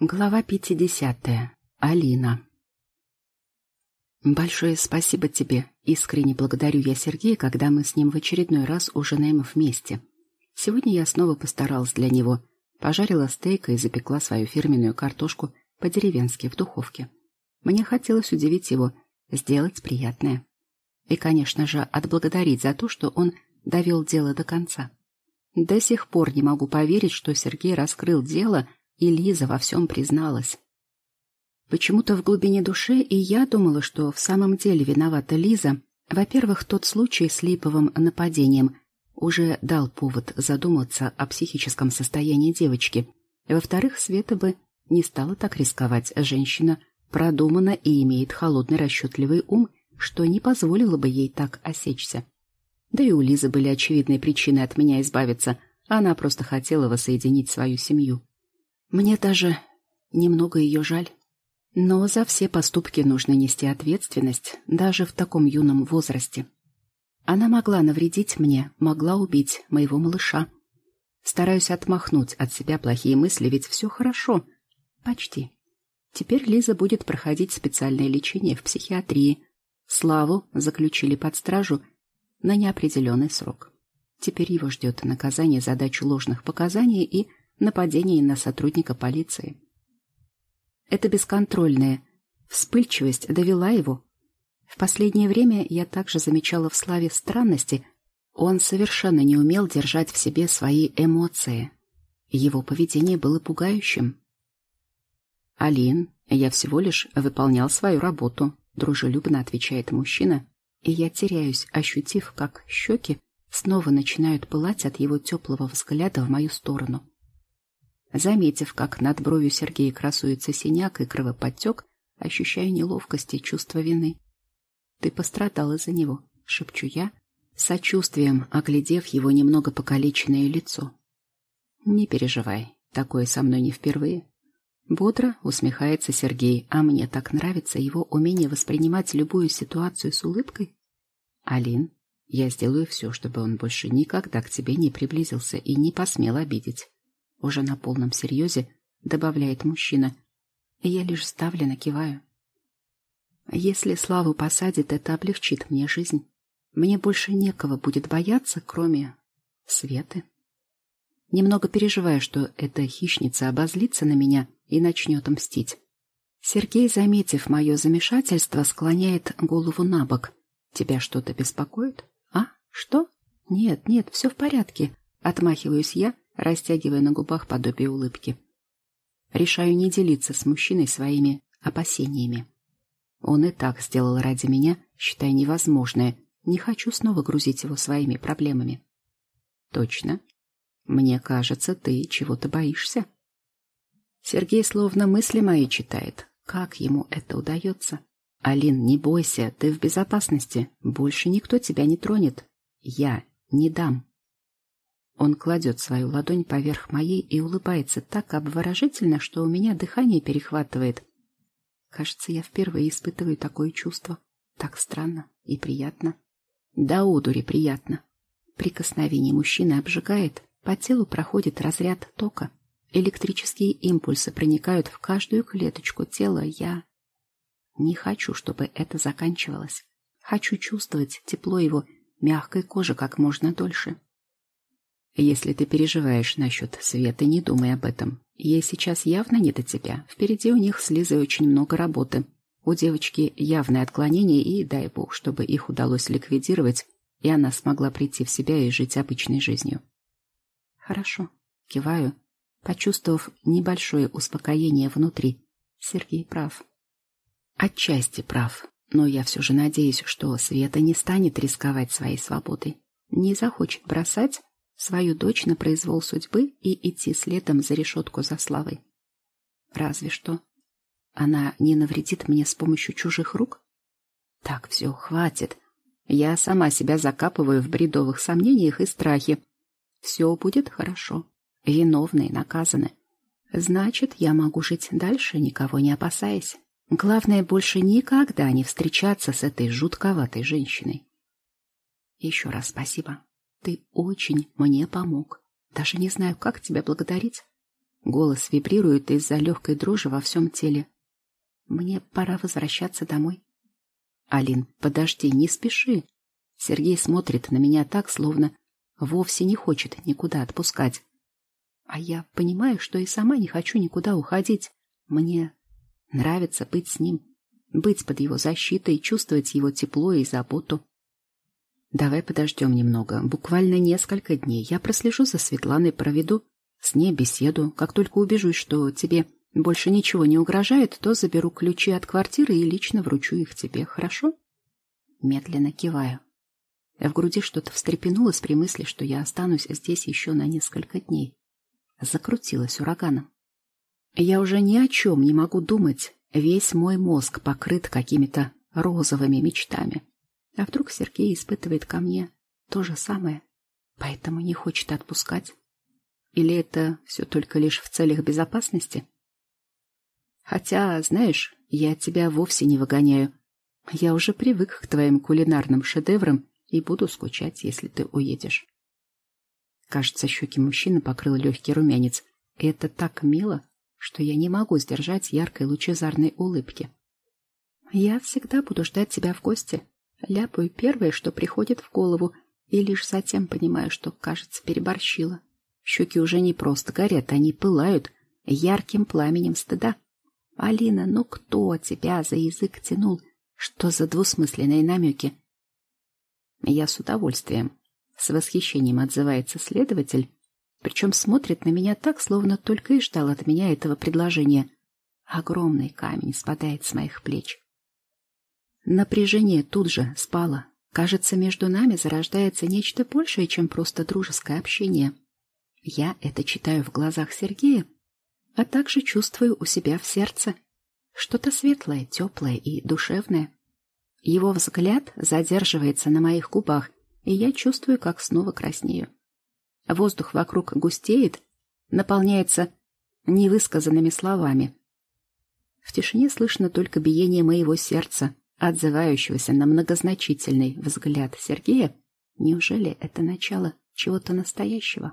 Глава 50. Алина. Большое спасибо тебе. Искренне благодарю я Сергея, когда мы с ним в очередной раз ужинаем вместе. Сегодня я снова постаралась для него. Пожарила стейк и запекла свою фирменную картошку по-деревенски в духовке. Мне хотелось удивить его, сделать приятное. И, конечно же, отблагодарить за то, что он довел дело до конца. До сих пор не могу поверить, что Сергей раскрыл дело — и Лиза во всем призналась. Почему-то в глубине души и я думала, что в самом деле виновата Лиза. Во-первых, тот случай с липовым нападением уже дал повод задуматься о психическом состоянии девочки. Во-вторых, Света бы не стала так рисковать. Женщина продумана и имеет холодный расчетливый ум, что не позволило бы ей так осечься. Да и у Лизы были очевидные причины от меня избавиться. Она просто хотела воссоединить свою семью. Мне даже немного ее жаль. Но за все поступки нужно нести ответственность, даже в таком юном возрасте. Она могла навредить мне, могла убить моего малыша. Стараюсь отмахнуть от себя плохие мысли, ведь все хорошо. Почти. Теперь Лиза будет проходить специальное лечение в психиатрии. Славу заключили под стражу на неопределенный срок. Теперь его ждет наказание за дачу ложных показаний и нападение на сотрудника полиции. Эта бесконтрольная вспыльчивость довела его. В последнее время я также замечала в Славе странности. Он совершенно не умел держать в себе свои эмоции. Его поведение было пугающим. «Алин, я всего лишь выполнял свою работу», — дружелюбно отвечает мужчина, и я теряюсь, ощутив, как щеки снова начинают пылать от его теплого взгляда в мою сторону. Заметив, как над бровью Сергея красуется синяк и кровоподтек, ощущаю неловкость и чувство вины. «Ты пострадал из-за него», — шепчу я, сочувствием оглядев его немного покалеченное лицо. «Не переживай, такое со мной не впервые». Бодро усмехается Сергей, а мне так нравится его умение воспринимать любую ситуацию с улыбкой. «Алин, я сделаю все, чтобы он больше никогда к тебе не приблизился и не посмел обидеть» уже на полном серьезе добавляет мужчина. Я лишь ставленно киваю. Если Славу посадят, это облегчит мне жизнь. Мне больше некого будет бояться, кроме Светы. Немного переживая, что эта хищница обозлится на меня и начнет мстить. Сергей, заметив мое замешательство, склоняет голову на бок. «Тебя что-то беспокоит? А? Что? Нет, нет, все в порядке». Отмахиваюсь я, растягивая на губах подобие улыбки. Решаю не делиться с мужчиной своими опасениями. Он и так сделал ради меня, считай, невозможное. Не хочу снова грузить его своими проблемами. Точно. Мне кажется, ты чего-то боишься. Сергей словно мысли мои читает. Как ему это удается? Алин, не бойся, ты в безопасности. Больше никто тебя не тронет. Я не дам. Он кладет свою ладонь поверх моей и улыбается так обворожительно, что у меня дыхание перехватывает. Кажется, я впервые испытываю такое чувство. Так странно и приятно. Да одури приятно. Прикосновение мужчины обжигает, по телу проходит разряд тока. Электрические импульсы проникают в каждую клеточку тела. Я не хочу, чтобы это заканчивалось. Хочу чувствовать тепло его мягкой кожи как можно дольше. Если ты переживаешь насчет Светы, не думай об этом. Ей сейчас явно не до тебя. Впереди у них с Лизой очень много работы. У девочки явное отклонение, и дай бог, чтобы их удалось ликвидировать, и она смогла прийти в себя и жить обычной жизнью. Хорошо. Киваю, почувствовав небольшое успокоение внутри. Сергей прав. Отчасти прав. Но я все же надеюсь, что Света не станет рисковать своей свободой. Не захочет бросать свою дочь на произвол судьбы и идти следом за решетку за славой. Разве что. Она не навредит мне с помощью чужих рук? Так, все, хватит. Я сама себя закапываю в бредовых сомнениях и страхе. Все будет хорошо. Виновные наказаны. Значит, я могу жить дальше, никого не опасаясь. Главное, больше никогда не встречаться с этой жутковатой женщиной. Еще раз спасибо. Ты очень мне помог. Даже не знаю, как тебя благодарить. Голос вибрирует из-за легкой дрожи во всем теле. Мне пора возвращаться домой. Алин, подожди, не спеши. Сергей смотрит на меня так, словно вовсе не хочет никуда отпускать. А я понимаю, что и сама не хочу никуда уходить. Мне нравится быть с ним, быть под его защитой, чувствовать его тепло и заботу. Давай подождем немного, буквально несколько дней. Я прослежу за Светланой, проведу с ней беседу. Как только убежусь, что тебе больше ничего не угрожает, то заберу ключи от квартиры и лично вручу их тебе, хорошо? Медленно киваю. В груди что-то встрепенулось при мысли, что я останусь здесь еще на несколько дней. Закрутилась ураганом. Я уже ни о чем не могу думать. Весь мой мозг покрыт какими-то розовыми мечтами. А вдруг Сергей испытывает ко мне то же самое, поэтому не хочет отпускать? Или это все только лишь в целях безопасности? Хотя, знаешь, я тебя вовсе не выгоняю. Я уже привык к твоим кулинарным шедеврам и буду скучать, если ты уедешь. Кажется, щеки мужчины покрыл легкий румянец. Это так мило, что я не могу сдержать яркой лучезарной улыбки. Я всегда буду ждать тебя в гости. Ляпаю первое, что приходит в голову, и лишь затем понимаю, что, кажется, переборщила. Щеки уже не просто горят, они пылают ярким пламенем стыда. «Алина, ну кто тебя за язык тянул? Что за двусмысленные намеки?» «Я с удовольствием», — с восхищением отзывается следователь, причем смотрит на меня так, словно только и ждал от меня этого предложения. Огромный камень спадает с моих плеч. Напряжение тут же спало. Кажется, между нами зарождается нечто большее, чем просто дружеское общение. Я это читаю в глазах Сергея, а также чувствую у себя в сердце что-то светлое, теплое и душевное. Его взгляд задерживается на моих губах, и я чувствую, как снова краснею. Воздух вокруг густеет, наполняется невысказанными словами. В тишине слышно только биение моего сердца, отзывающегося на многозначительный взгляд Сергея. Неужели это начало чего-то настоящего?